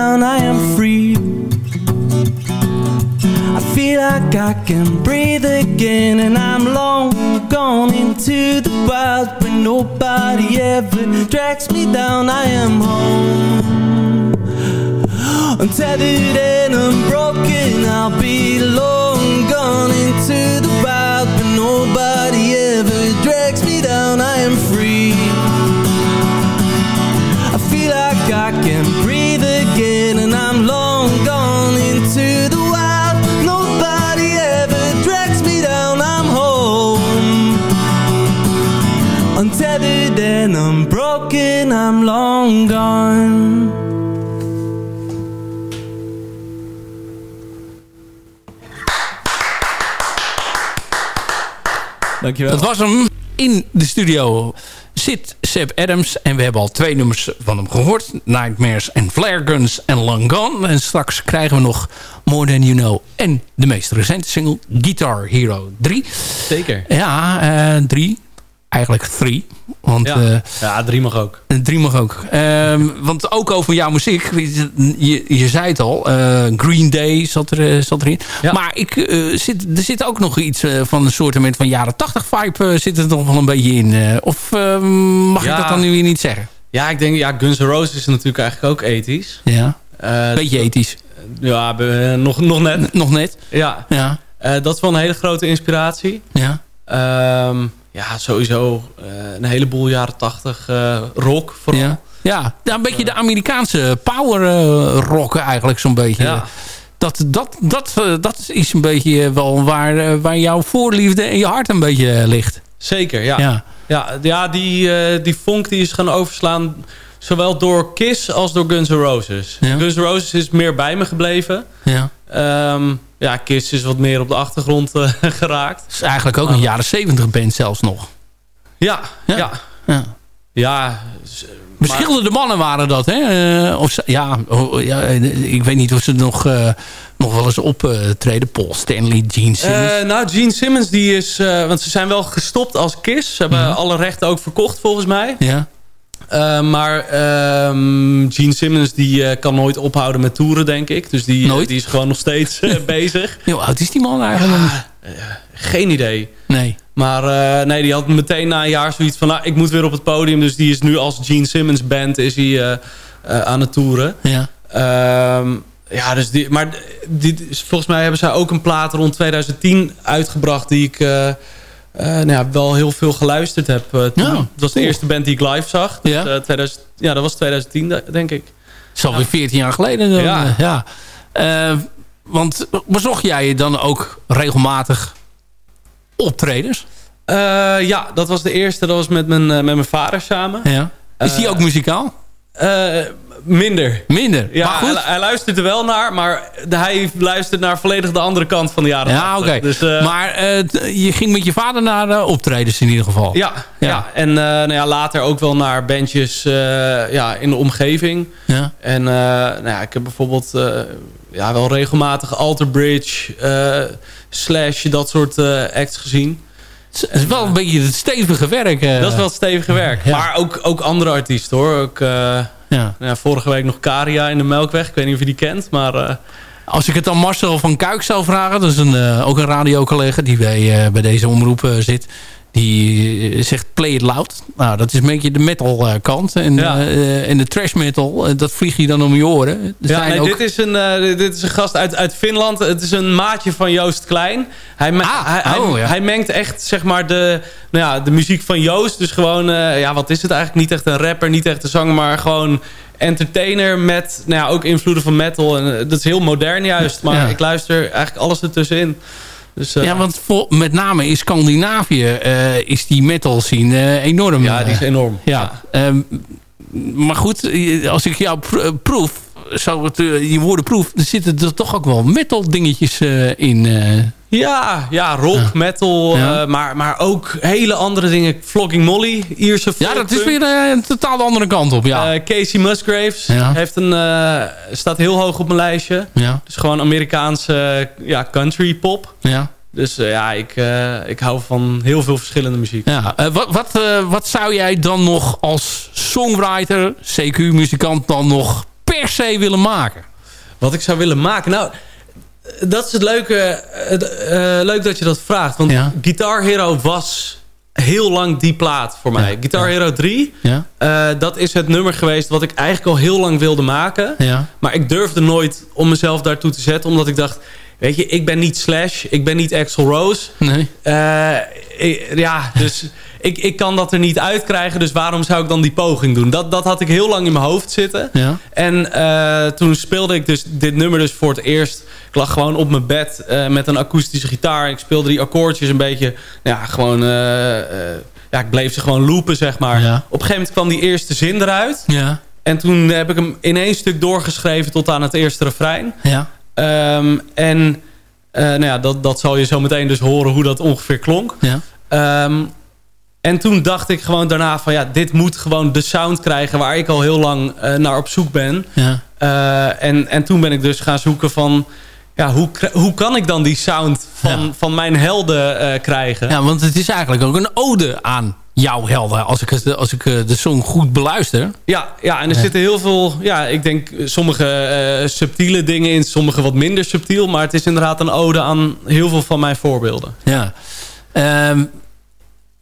Down. I am free. I feel like I can breathe again And I'm long gone into the wild But nobody ever drags me down I am home Untethered and unbroken I'll be long Dankjewel. Dat was hem in de studio. Zit Seb Adams. En we hebben al twee nummers van hem gehoord. Nightmares en Flare Guns en Long Gone. En straks krijgen we nog More Than You Know. En de meest recente single Guitar Hero 3. Zeker. Ja, eh, drie. Eigenlijk drie. Want Ja. eh, ja, drie mag ook. drie mag ook. Ehm, want ook over jouw muziek. Je, je zei het al. eh, Green Day zat, er, eh, zat erin. Ja. Maar ik, zit, er zit ook nog iets van een soort van jaren 80 vibe zit er nog wel een beetje in. of ehm, mag Ja. ik dat dan nu weer niet zeggen? Ja, ik denk, ja, Guns N' Roses is natuurlijk eigenlijk ook ethisch. Ja. Beetje ethisch. Ja, nog, nog net. Nog net. Ja, Ja. Dat is wel een hele grote inspiratie. Ja. Ehm, ja, sowieso eh, een heleboel jaren tachtig eh, rock vooral. Ja. Ja. ja, een beetje de Amerikaanse power eh, rock eigenlijk zo'n beetje. Ja. Dat, dat, dat, dat is een beetje wel waar, waar jouw voorliefde en je hart een beetje ligt. Zeker, ja. Ja. Ja, ja die, die funk die is gaan overslaan... zowel door Kiss als door Guns N' Roses. Ja. Guns N' Roses is meer bij me gebleven. Ja. Ehm, ja, Kiss is wat meer op de achtergrond eh, geraakt. Is eigenlijk ook een Ah. jaren 70 band zelfs nog. Ja, Ja. ja. Ja. ja. Beschilderde mannen waren dat, hè? Eh, of ja, oh, ja, eh, ik weet niet of ze nog, nog wel eens optreden. Paul Stanley, Gene Simmons. Nou, Gene Simmons, die is... want ze zijn wel gestopt als Kiss. Ze hebben Mhm. alle rechten ook verkocht, volgens mij. ja. Eh, maar ehm, Gene Simmons, die eh, kan nooit ophouden met toeren, denk ik. Dus die, die is gewoon nog steeds eh, bezig. Hoe oud is die man eigenlijk? Geen idee. Nee. Maar nee, die had meteen na een jaar zoiets van... Nou, ik moet weer op het podium. Dus die is nu als Gene Simmons band is hij, aan het toeren. Ja. Ehm, ja, dus die, maar die, volgens mij hebben zij ook een plaat rond 2010 uitgebracht... die ik eh, eh, nou ja, wel heel veel geluisterd heb. eh. Ja, dat was de eerste band die ik live zag. Dus, Ja. eh, 2000, ja, dat was 2010, de- denk ik. Is alweer 14 jaar geleden. Dan, Ja. eh, ja. Eh, want bezocht jij dan ook regelmatig optredens? Eh, ja, dat was de eerste. Dat was met mijn, eh, met mijn vader samen. Ja. Is die Eh, ook muzikaal? Eh, minder. Minder. Ja, maar goed. Hij, hij luistert er wel naar, maar hij luistert naar volledig de andere kant van de jaren Ja, 80. oké. Dus, eh, maar eh, je ging met je vader naar optredens in ieder geval. ja, Ja. ja. en nou ja, later ook wel naar bandjes ja, in de omgeving. Ja. En nou ja, ik heb bijvoorbeeld ja, wel regelmatig Alter Bridge, Slash, dat soort acts gezien. Het is wel een beetje het stevige werk. eh. Dat is wel het stevige werk. Ja. Maar ook, ook andere artiesten hoor. Ook, eh, Ja. nou vorige week nog Karia in de Melkweg. Ik weet niet of je die kent, maar... eh, Als ik het aan Marcel van Kuik zou vragen... dat is een, ook een radiocollega die bij, bij deze omroep zit... die eh, zegt play it loud. Nou, dat is een beetje de metal eh, kant. En, Ja. eh, en de trash metal, dat vlieg je dan om je oren. Er Ja, zijn nee, ook- dit, is een, dit is een gast uit, uit Finland. Het is een maatje van Joost Klein. Hij, me- Ah, hij, hij- oh, ja. hij mengt echt zeg maar de, nou ja, de muziek van Joost. Dus gewoon, ja, wat is het eigenlijk? Niet echt een rapper, niet echt een zanger, maar gewoon entertainer met nou ja, ook invloeden van metal. En, dat is heel modern juist, maar ik luister eigenlijk alles ertussenin. Dus, eh, ja, want voor, met name in Scandinavië eh, is die metal scene eh, enorm. ja, die is enorm. ja. Ehm, maar goed, als ik jou pro- proef, zo het, je woorden proef, er zitten er toch ook wel metal dingetjes in. Ja, ja, rock, metal, Ja. eh, maar, maar ook hele andere dingen. Flogging Molly, Ierse ja, dat is weer eh, een totaal andere kant op, ja. Eh, Casey Musgraves heeft een, staat heel hoog op mijn lijstje. ja, Dus gewoon Amerikaanse ja, country pop. ja. Dus ja, ik, ik hou van heel veel verschillende muziek. Ja, wat, wat, wat zou jij dan nog als songwriter, CQ-muzikant, dan nog per se willen maken? Wat ik zou willen maken? Nou, dat is het leuke. eh, eh, leuk dat je dat vraagt. Want Ja. Guitar Hero was heel lang die plaat voor mij. Ja, Guitar Hero 3, Ja, eh, dat is het nummer geweest wat ik eigenlijk al heel lang wilde maken. ja, Maar ik durfde nooit om mezelf daartoe te zetten. Omdat ik dacht, weet je, ik ben niet Slash. Ik ben niet Axl Rose. nee. Eh, ik- ja, dus ik, ik kan dat er niet uitkrijgen. Dus waarom zou ik dan die poging doen? Dat, dat had ik heel lang in mijn hoofd zitten. Ja, En eh, toen speelde ik dus dit nummer dus voor het eerst. Ik lag gewoon op mijn bed eh, met een akoestische gitaar. Ik speelde die akkoordjes een beetje. Ja, gewoon... eh, ja, ik bleef ze gewoon loopen, zeg maar. Ja. Op een gegeven moment kwam die eerste zin eruit. ja, En toen heb ik hem in één stuk doorgeschreven tot aan het eerste refrein. ja. Ehm, en nou ja, dat, dat zal je zo meteen dus horen hoe dat ongeveer klonk. ja. Ehm, en toen dacht ik gewoon daarna van ja, dit moet gewoon de sound krijgen waar ik al heel lang eh, naar op zoek ben. ja. Eh, en, en toen ben ik dus gaan zoeken van ja, hoe, hoe kan ik dan die sound van, Ja. van mijn helden eh, krijgen? Ja, want het is eigenlijk ook een ode aan jouw helden. Als ik, het, als ik de song goed beluister. Ja, ja, en er zitten heel veel, ja, ik denk sommige subtiele dingen in, sommige wat minder subtiel. Maar het is inderdaad een ode aan heel veel van mijn voorbeelden. Ja. Ehm,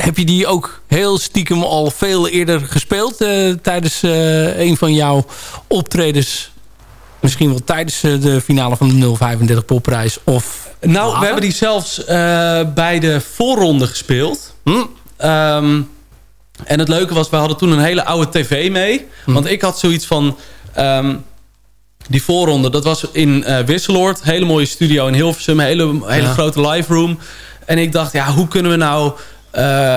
heb je die ook heel stiekem al veel eerder gespeeld eh, tijdens eh, een van jouw optredens? Misschien wel tijdens eh, de finale van de 035 popprijs of Nou, later? we hebben die zelfs bij de voorronde gespeeld. Hm? Ehm, en het leuke was, we hadden toen een hele oude tv mee. Hm. Want ik had zoiets van... ehm, die voorronde, dat was in Wisseloord. Hele mooie studio in Hilversum. Hele, hele Ja. grote live room. En ik dacht, ja, hoe kunnen we nou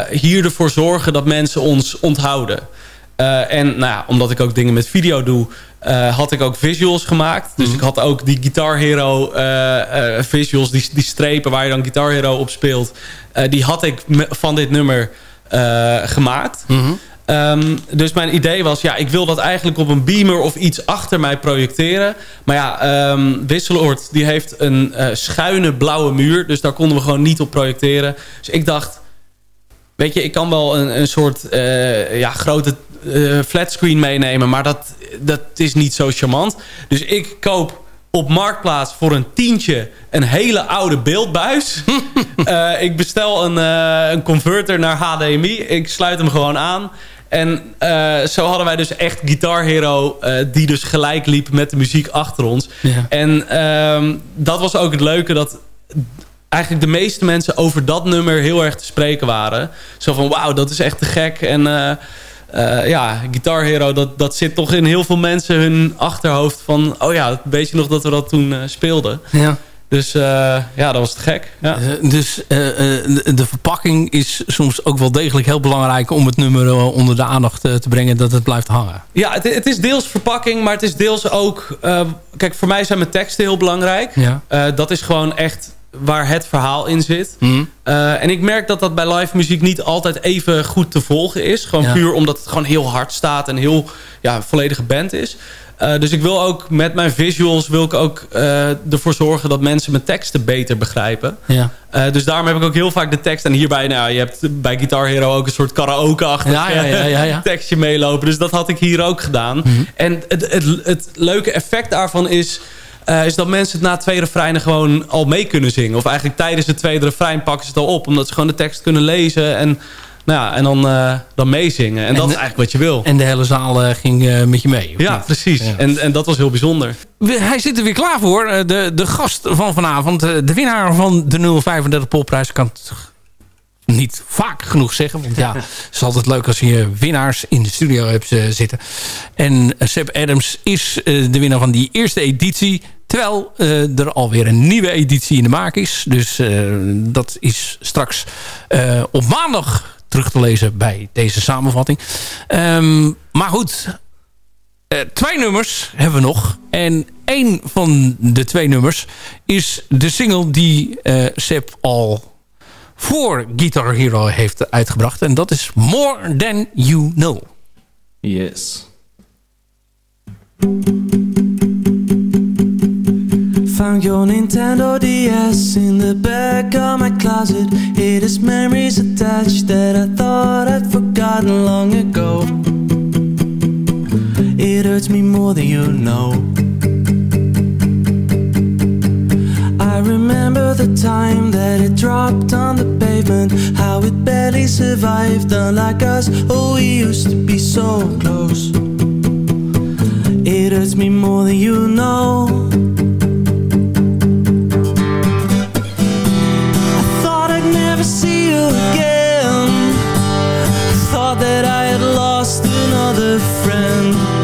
hier ervoor zorgen dat mensen ons onthouden? Eh, en nou ja, omdat ik ook dingen met video doe, eh, had ik ook visuals gemaakt. Dus ik had ook die Guitar Hero eh, eh, visuals, die, die strepen waar je dan Guitar Hero op speelt. eh, die had ik van dit nummer eh, gemaakt. Mhm. Ehm, dus mijn idee was, ja, ik wil dat eigenlijk op een beamer of iets achter mij projecteren. Maar ja, ehm Wisseloord die heeft een eh, schuine blauwe muur. Dus daar konden we gewoon niet op projecteren. Dus ik dacht, weet je, ik kan wel een, een soort eh, ja, grote eh, flatscreen meenemen. Maar dat, dat is niet zo charmant. Dus ik koop op Marktplaats voor een tientje een hele oude beeldbuis. Eh, ik bestel een, een converter naar HDMI. Ik sluit hem gewoon aan. En zo hadden wij dus echt Guitar Hero... die dus gelijk liep met de muziek achter ons. Ja. En ehm, dat was ook het leuke... dat eigenlijk de meeste mensen over dat nummer heel erg te spreken waren. Zo van, wauw, dat is echt te gek. En eh, eh, ja, Guitar Hero, dat, dat zit toch in heel veel mensen hun achterhoofd van... oh ja, weet je nog dat we dat toen eh, speelden? Ja. Dus ja, dat was te gek. Ja. Dus de, verpakking is soms ook wel degelijk heel belangrijk... om het nummer onder de aandacht te brengen dat het blijft hangen. Ja, het, het is deels verpakking, maar het is deels ook... kijk, voor mij zijn mijn teksten heel belangrijk. Ja. Dat is gewoon echt waar het verhaal in zit. Mhm. Eh, en ik merk dat dat bij live muziek niet altijd even goed te volgen is. Gewoon Ja. puur omdat het gewoon heel hard staat en heel ja, volledige band is. Eh, dus ik wil ook met mijn visuals wil ik ook eh, ervoor zorgen dat mensen mijn teksten beter begrijpen. Ja. Dus daarom heb ik ook heel vaak de tekst. En hierbij, nou, je hebt bij Guitar Hero ook een soort karaoke-achtig Ja, ja, ja, ja, ja. tekstje meelopen. Dus dat had ik hier ook gedaan. Mhm. En het, het, het leuke effect daarvan is... Uh, is dat mensen het na twee refreinen gewoon al mee kunnen zingen. Of eigenlijk tijdens het tweede refrein pakken ze het al op. Omdat ze gewoon de tekst kunnen lezen en, nou ja, en dan, uh, dan meezingen. En, en, dat is eigenlijk wat je wil. En de hele zaal uh, ging met je mee. Ja, niet? precies. Ja. En, en dat was heel bijzonder. Hij zit er weer klaar voor. De, de gast van vanavond. De winnaar van de 035 Popprijs. Kan niet vaak genoeg zeggen. Want ja, het is altijd leuk als je winnaars in de studio hebt zitten. En Seb Adams is uh, de winnaar van die eerste editie. Terwijl uh, er alweer een nieuwe editie in de maak is. Dus dat is straks op maandag terug te lezen bij deze samenvatting. Um, maar goed, twee nummers hebben we nog. En één van de twee nummers is de single die Seb al voor Guitar Hero heeft uitgebracht. En dat is More Than You Know. Yes. Found your Nintendo DS in the back of my closet. It has memories attached that I thought I'd forgotten long ago. It hurts me more than you know. Remember the time that it dropped on the pavement How it barely survived, unlike us Oh, we used to be so close. It hurts me more than you know. I thought I'd never see you again. I thought that I had lost another friend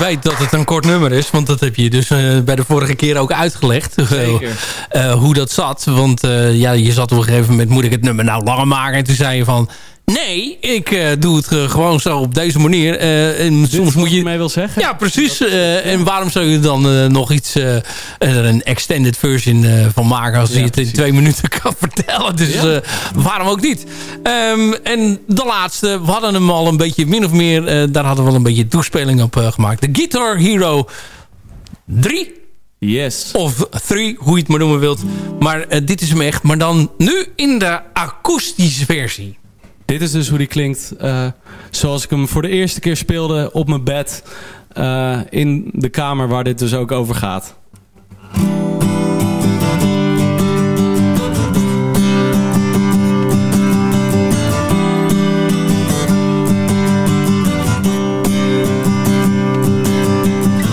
weet dat het een kort nummer is. Want dat heb je dus uh, bij de vorige keer ook uitgelegd. Zeker. Uh, hoe dat zat. Want ja, je zat op een gegeven moment... moet ik het nummer nou langer maken? En toen zei je van... Nee, ik uh, doe het uh, gewoon zo op deze manier. Uh, en Dit soms moet je. mij wil zeggen. Ja, precies. Dat, en waarom zou je dan nog iets, er een extended version van maken als ja, je het in twee minuten kan vertellen? Dus ja. waarom ook niet? Um, en de laatste, we hadden hem al een beetje min of meer, daar hadden we wel een beetje toespeling op gemaakt. De Guitar Hero 3. Yes. Of 3, hoe je het maar noemen wilt. Maar dit is hem echt. Maar dan nu in de akoestische versie. Dit is dus hoe die klinkt uh, zoals ik hem voor de eerste keer speelde op mijn bed. Uh, in de kamer waar dit dus ook over gaat.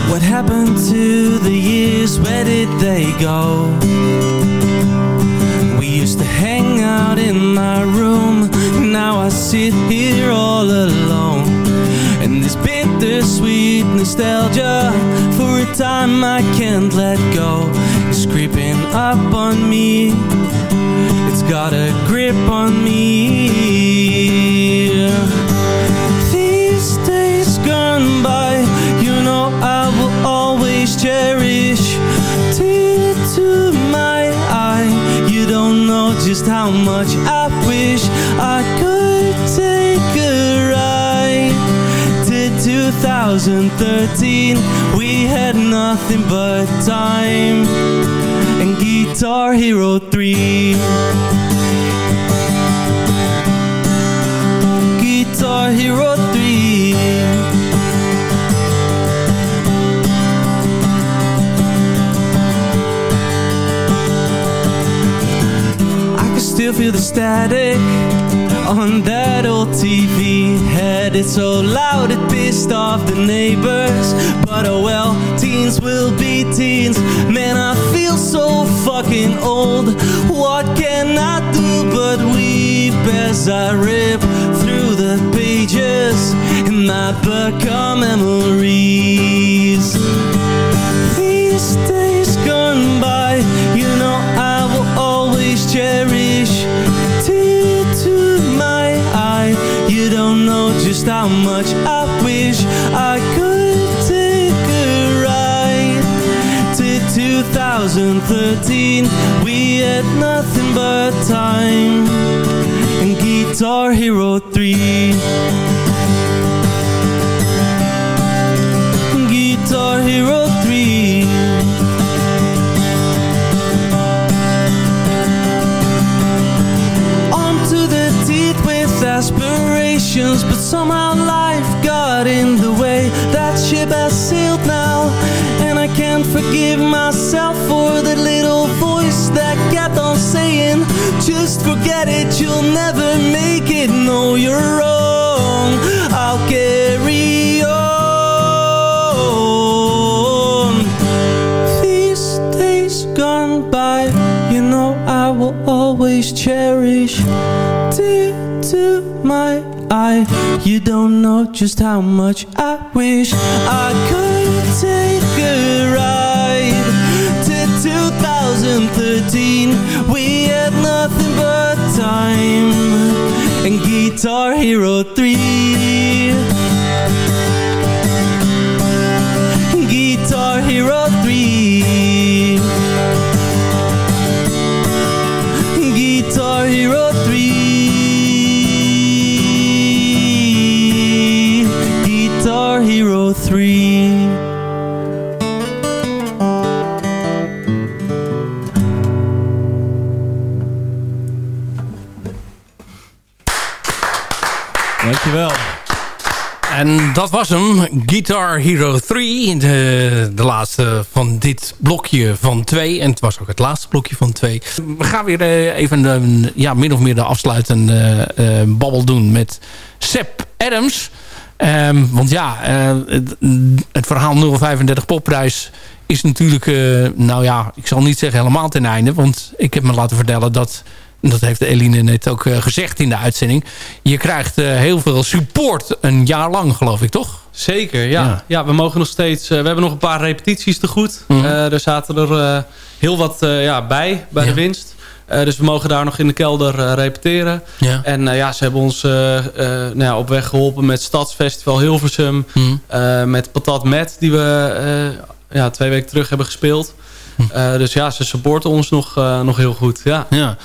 What happened to the years? Where did they go? We used to hang out in now I sit here all alone. And this bittersweet nostalgia For a time I can't let go. Is creeping up on me. It's got a grip on me. These days gone by You know I will always cherish how much I wish I could take a ride 2013 we had nothing but time and Guitar Hero 3 Guitar Hero 3 still feel the static on that old TV Had it so loud it pissed off the neighbors. But oh well, teens will be teens. Man, I feel so fucking old. What can I do but weep as I rip through the pages In my book of memories? These days gone by You know I will always cherish how much I wish I could take a ride To 2013 We had nothing but time And Guitar Hero 3 Guitar Hero But somehow life got in the way. That ship has sailed now And I can't forgive myself for the little voice That kept on saying Just forget it, you'll never make it. No, you're wrong know just how much I wish I could take a ride To 2013 We had nothing but time And Guitar Hero 3 dat was hem. Guitar Hero 3. De, de laatste van dit blokje van twee. En het was ook het laatste blokje van twee. We gaan weer eh, even een, ja, min of meer de afsluitende eh, eh, babbel doen met Seb Adams. Ehm, want ja, het, het verhaal 035 popprijs is natuurlijk... nou ja, ik zal niet zeggen helemaal ten einde. Want ik heb me laten vertellen dat... en Dat heeft Eline net ook eh, gezegd in de uitzending. Je krijgt eh, heel veel support een jaar lang, geloof ik, toch? Zeker, ja. Ja. ja. we mogen nog steeds... eh, we hebben nog een paar repetities te goed. Mhm. Er zaten er heel wat ja, bij, bij Ja. de winst. Dus we mogen daar nog in de kelder repeteren. Ja. En eh, ja, ze hebben ons nou ja, op weg geholpen met Stadsfestival Hilversum. Mhm. met Patat Met, die we ja, twee weken terug hebben gespeeld. Eh, dus ja, ze supporten ons nog, nog heel goed. Ja. Ja.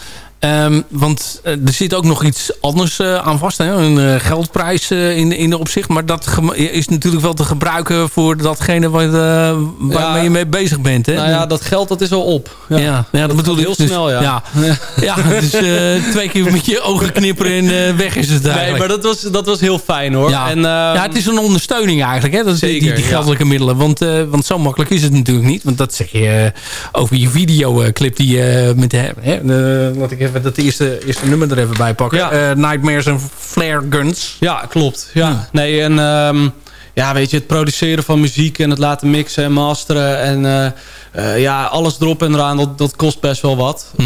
Ehm, want eh, er zit ook nog iets anders eh, aan vast. Hè? Een eh, geldprijs in, in de opzicht. Maar dat is natuurlijk wel te gebruiken voor datgene waar, waarmee Ja. je mee bezig bent. Hè? Nou ja, dat geld dat is al op. ja, ja, dat, bedoel ik. heel Dus, snel, ja. Ja, ja dus twee keer met je ogen knipperen en weg is het eigenlijk. Nee, maar dat was, dat was heel fijn hoor. Ja. En, ehm, ja, het is een ondersteuning eigenlijk, hè? Dat die- die, Zeker, die ja. geldelijke middelen. Want, want zo makkelijk is het natuurlijk niet. Want dat zeg je over je videoclip die je met... Hè, laat ik even dat eerste, eerste nummer er even bij pakken. Ja. Eh, Nightmares en Flare Guns. Ja, klopt. Ja. Nee, en ehm, ja, weet je, het produceren van muziek en het laten mixen en masteren en eh, eh, ja, alles erop en eraan, dat, dat kost best wel wat. Eh,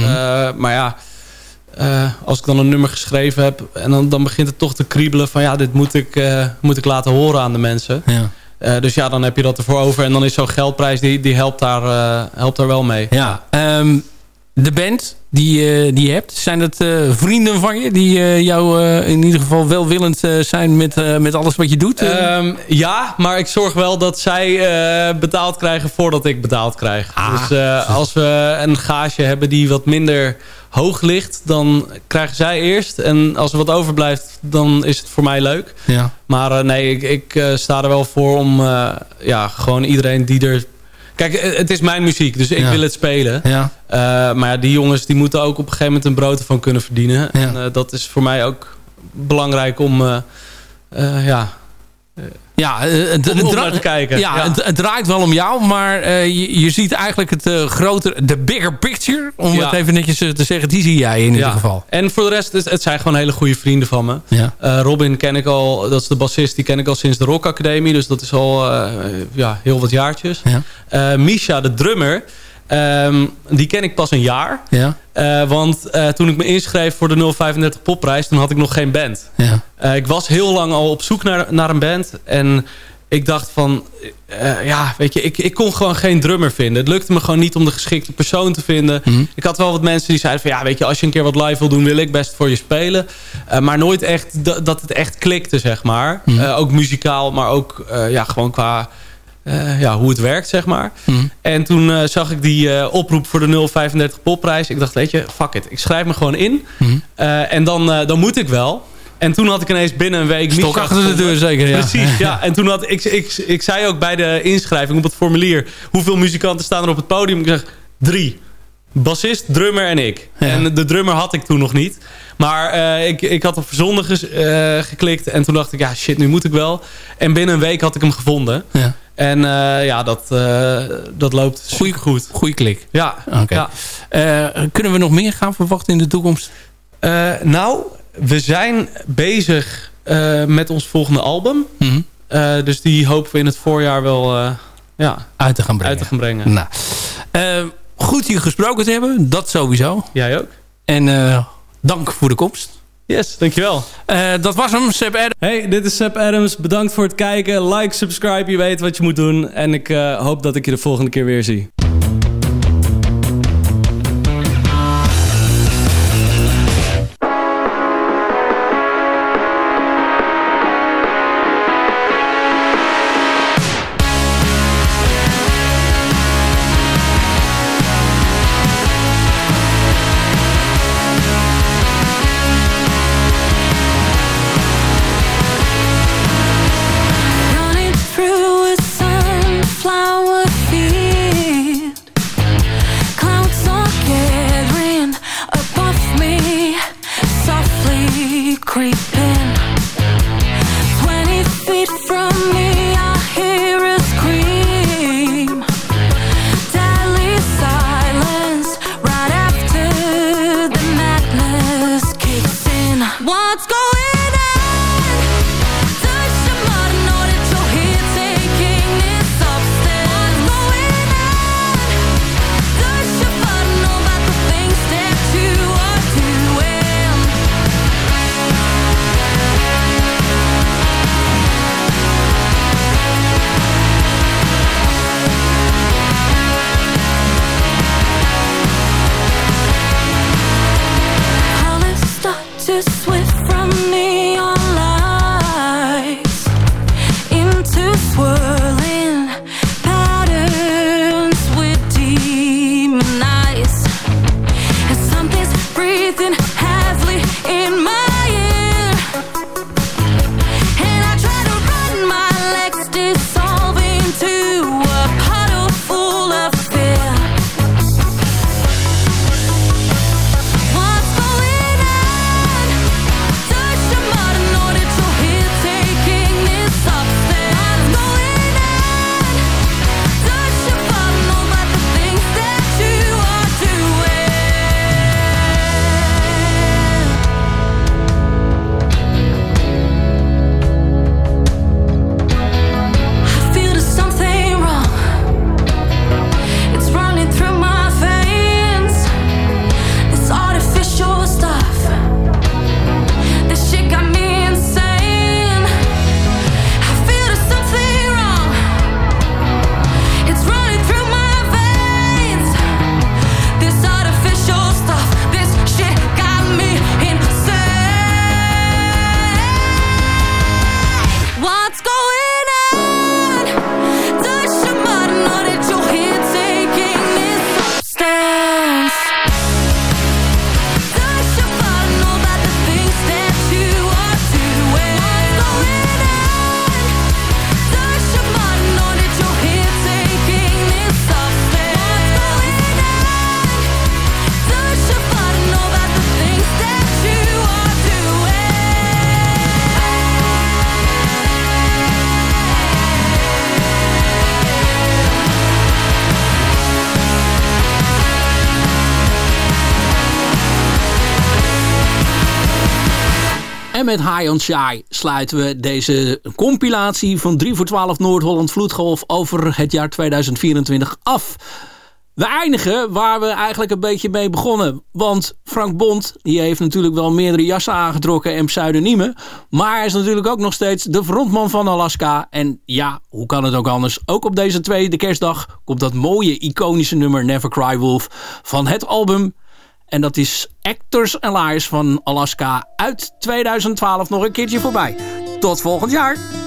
maar ja, als ik dan een nummer geschreven heb en dan, dan begint het toch te kriebelen van ja, dit moet ik, moet ik laten horen aan de mensen. Ja. Dus ja, dan heb je dat ervoor over en dan is zo'n geldprijs, die, die helpt, daar, helpt daar wel mee. Ja, ehm, de band die, eh, die je hebt. Zijn dat eh, vrienden van je die eh, jou in ieder geval welwillend zijn met, met alles wat je doet? Ehm, ja, maar ik zorg wel dat zij betaald krijgen voordat ik betaald krijg. Ah. Dus als we een gage hebben die wat minder hoog ligt, dan krijgen zij eerst. En als er wat overblijft, dan is het voor mij leuk. Ja. Maar nee, ik, ik sta er wel voor om ja, gewoon iedereen die er Kijk, eh, het is mijn muziek, dus ik wil het spelen. Ja. Uh, maar die jongens die moeten ook op een gegeven moment een brood ervan kunnen verdienen. En uh, dat is voor mij ook belangrijk om... Uh, ja, ja, het, om, om te kijken. Ja, Het, het, draait wel om jou, maar uh, je, je, ziet eigenlijk het uh, grotere, de bigger picture, om ja. het even netjes te zeggen, die zie jij in ieder geval. En voor de rest, het, het zijn gewoon hele goede vrienden van me. Uh, Robin ken ik al, dat is de bassist, die ken ik al sinds de Rock Academie, dus dat is al ja, heel wat jaartjes. Ja. Misha, de drummer, um, die ken ik pas een jaar. Ja. Uh, want uh, toen ik me inschreef voor de 035 popprijs... toen had ik nog geen band. Ja. Uh, ik was heel lang al op zoek naar, naar een band. En ik dacht van... ja, weet je, ik, ik kon gewoon geen drummer vinden. Het lukte me gewoon niet om de geschikte persoon te vinden. Mhm. Ik had wel wat mensen die zeiden van... ja, weet je, als je een keer wat live wil doen... wil ik best voor je spelen. maar nooit echt dat het echt klikte, zeg maar. Mhm. ook muzikaal, maar ook ja, gewoon qua... Uh, ja, hoe het werkt, zeg maar. Mm. En toen uh, zag ik die uh, oproep voor de 035 popprijs. Ik dacht, weet je, fuck it. Ik schrijf me gewoon in. Mm. en dan, dan moet ik wel. En toen had ik ineens binnen een week... Stok achter de deur zeker, ja. Precies, ja. En toen had ik, ik... Ik zei ook bij de inschrijving op het formulier... hoeveel muzikanten staan er op het podium? Ik zeg, drie. Bassist, drummer en ik. Ja. En de drummer had ik toen nog niet. Maar uh, ik, ik had op verzonden uh, geklikt. En toen dacht ik, ja shit, nu moet ik wel. En binnen een week had ik hem gevonden. Ja. En uh, ja, dat, dat loopt super goed. Goeie klik. Ja. Okay. ja. kunnen we nog meer gaan verwachten in de toekomst? nou, we zijn bezig met ons volgende album. Mm -hmm. dus die hopen we in het voorjaar wel ja, uit te gaan brengen. Uit te gaan brengen. Nou, goed je gesproken te hebben. Dat sowieso. Jij ook. En dank voor de komst. Yes, dankjewel. Uh, dat was hem, Seb Adams. Hey, dit is Seb Adams. Bedankt voor het kijken. Like, subscribe, je weet wat je moet doen. En ik uh, hoop dat ik je de volgende keer weer zie. Met High on Shy sluiten we deze compilatie van 3 voor 12 Noord-Holland Vloedgolf over het jaar 2024 af. We eindigen waar we eigenlijk een beetje mee begonnen. Want Frank Bond die heeft natuurlijk wel meerdere jassen aangetrokken en pseudoniemen. Maar hij is natuurlijk ook nog steeds de frontman van Alaska. En ja, hoe kan het ook anders? Ook op deze tweede kerstdag komt dat mooie iconische nummer Never Cry Wolf van het album. En dat is Actors and Liars van Alaska uit 2012 nog een keertje voorbij. Tot volgend jaar!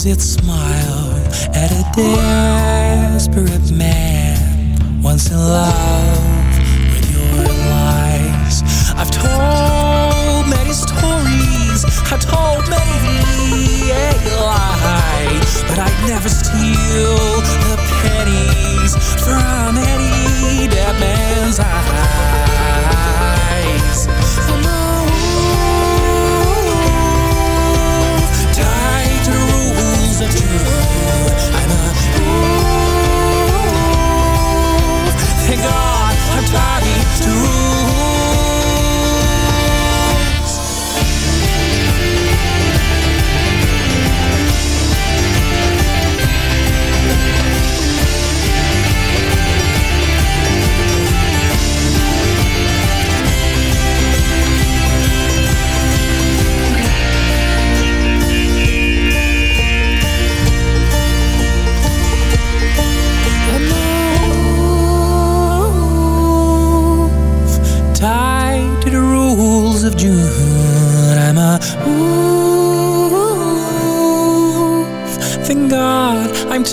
turns its smile at a desperate man once in love with your lies. I've told many stories, I've told many lies, but I'd never steal the pennies from any dead man's eyes. i'm too